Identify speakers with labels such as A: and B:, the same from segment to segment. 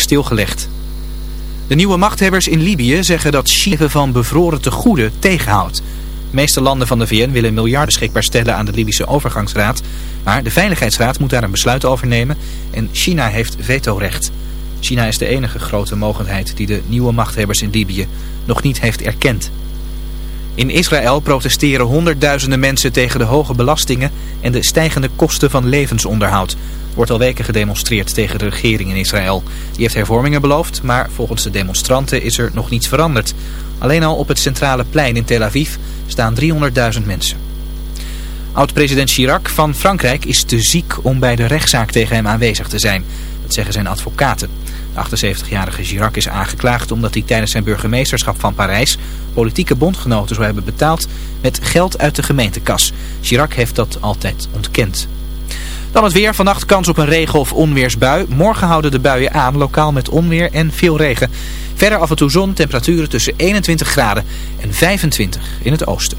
A: stilgelegd. De nieuwe machthebbers in Libië zeggen dat China van bevroren tegoeden tegenhoudt. De meeste landen van de VN willen miljarden beschikbaar stellen aan de Libische overgangsraad. Maar de Veiligheidsraad moet daar een besluit over nemen en China heeft vetorecht. China is de enige grote mogendheid die de nieuwe machthebbers in Libië nog niet heeft erkend. In Israël protesteren honderdduizenden mensen tegen de hoge belastingen en de stijgende kosten van levensonderhoud. Er wordt al weken gedemonstreerd tegen de regering in Israël. Die heeft hervormingen beloofd, maar volgens de demonstranten is er nog niets veranderd. Alleen al op het centrale plein in Tel Aviv staan 300.000 mensen. Oud-president Chirac van Frankrijk is te ziek om bij de rechtszaak tegen hem aanwezig te zijn. Dat zeggen zijn advocaten. De 78-jarige Chirac is aangeklaagd omdat hij tijdens zijn burgemeesterschap van Parijs politieke bondgenoten zou hebben betaald met geld uit de gemeentekas. Chirac heeft dat altijd ontkend. Dan het weer. Vannacht kans op een regen- of onweersbui. Morgen houden de buien aan, lokaal met onweer en veel regen. Verder af en toe zon, temperaturen tussen 21 graden en 25 in het oosten.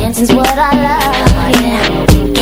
B: dancing's what I love. Yeah.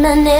B: Lemonade. I'm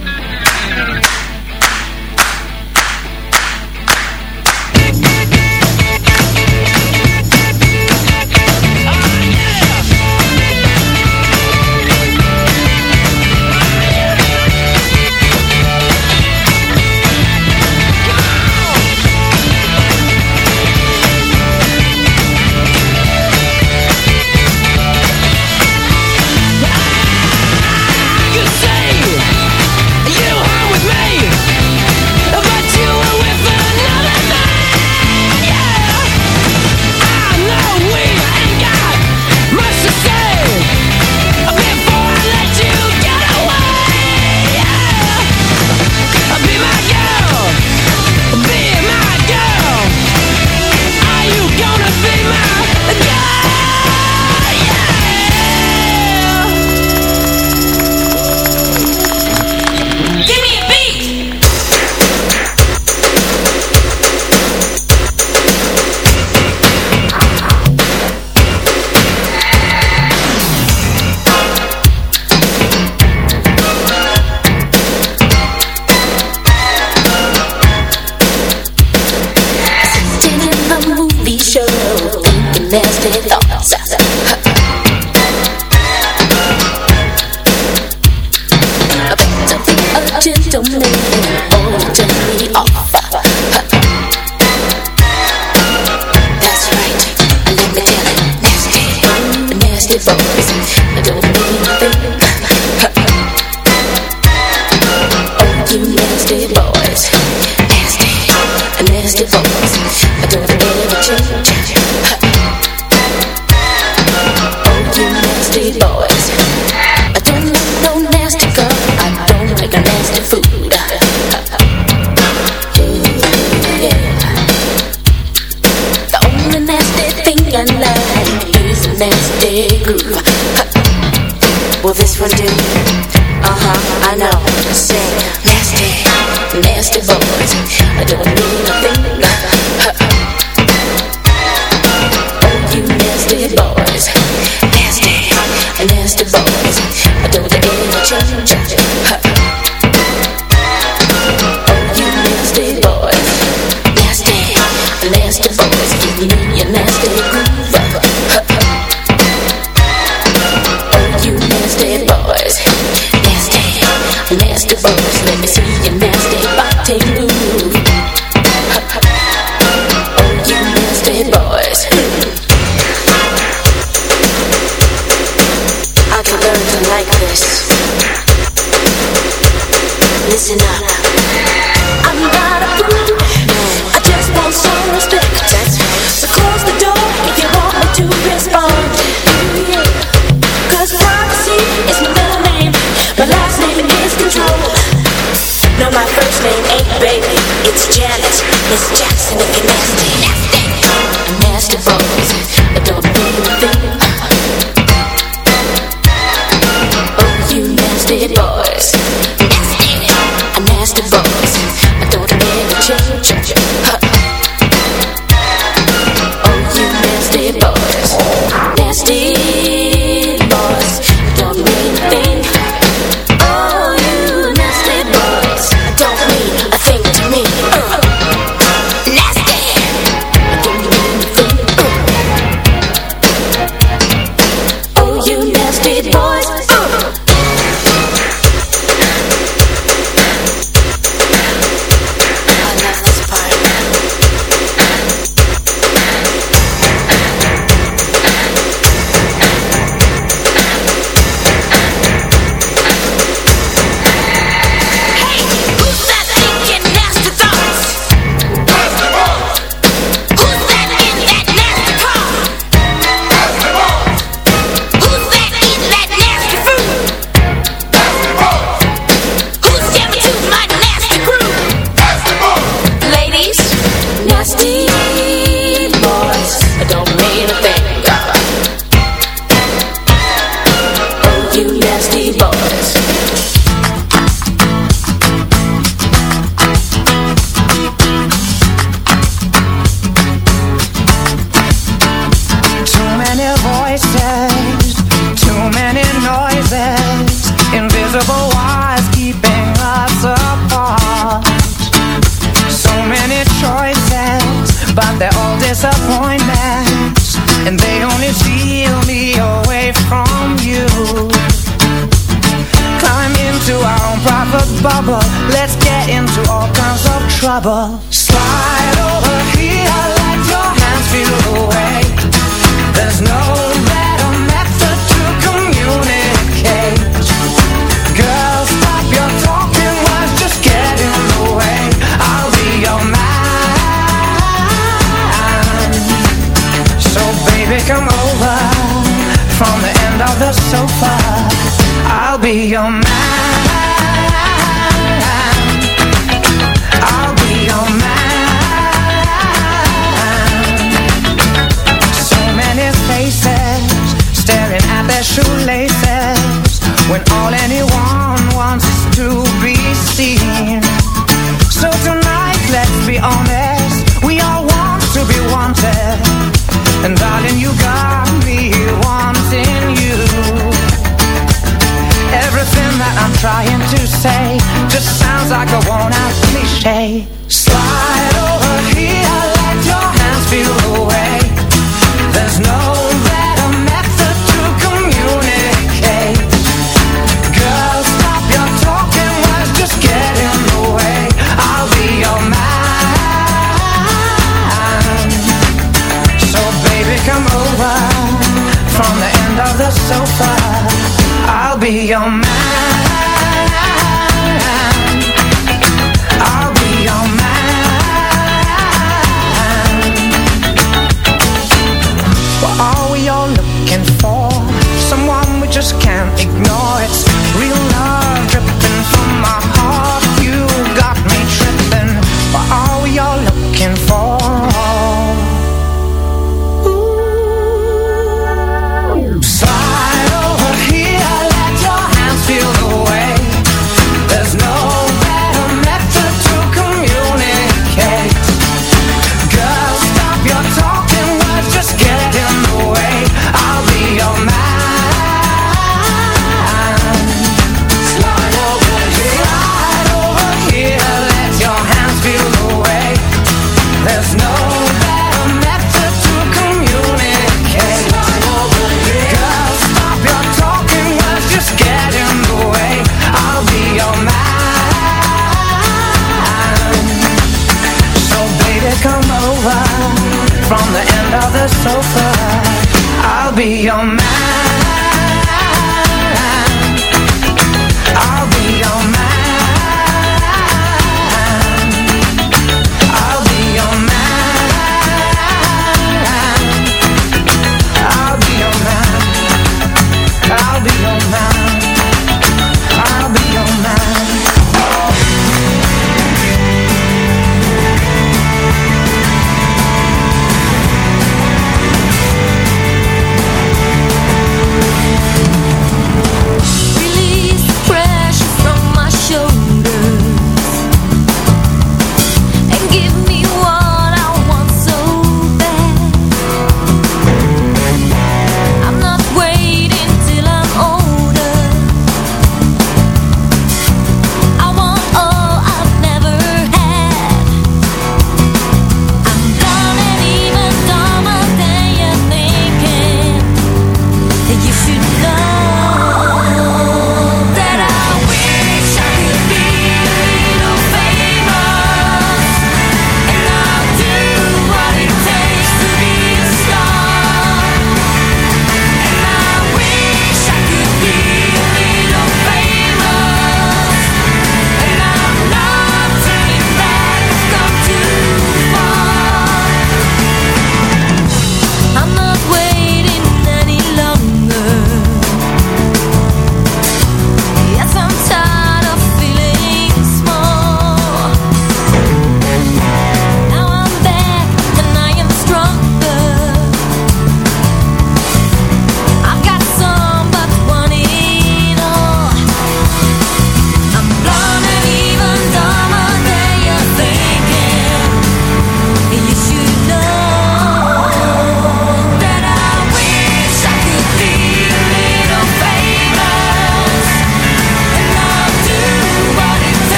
B: Nasty boys. I don't ever change. Say
C: just sounds like a worn out cliche.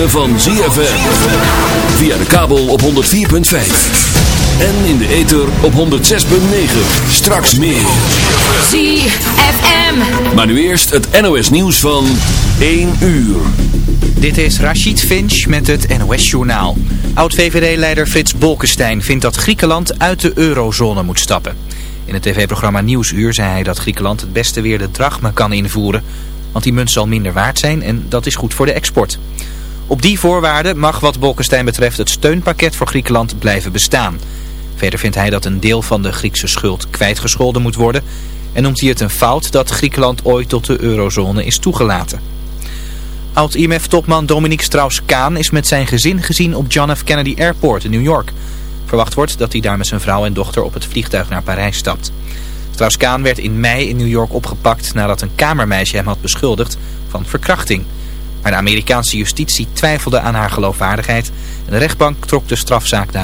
D: Ritme van ZFM. Via de kabel op 104.5. En in de ether op 106.9. Straks meer.
B: ZFM.
D: Maar nu eerst het NOS nieuws van 1 uur.
A: Dit is Rachid Finch met het NOS-journaal. Oud-VVD-leider Frits Bolkestein vindt dat Griekenland uit de eurozone moet stappen. In het tv-programma Nieuwsuur zei hij dat Griekenland het beste weer de drachma kan invoeren... want die munt zal minder waard zijn en dat is goed voor de export. Op die voorwaarden mag wat Bolkestein betreft het steunpakket voor Griekenland blijven bestaan. Verder vindt hij dat een deel van de Griekse schuld kwijtgescholden moet worden... en noemt hij het een fout dat Griekenland ooit tot de eurozone is toegelaten. Oud-IMF-topman Dominique Strauss-Kaan is met zijn gezin gezien op John F. Kennedy Airport in New York. Verwacht wordt dat hij daar met zijn vrouw en dochter op het vliegtuig naar Parijs stapt. Strauss-Kaan werd in mei in New York opgepakt nadat een kamermeisje hem had beschuldigd van verkrachting. Maar de Amerikaanse justitie twijfelde aan haar geloofwaardigheid en de rechtbank trok de strafzaak daar.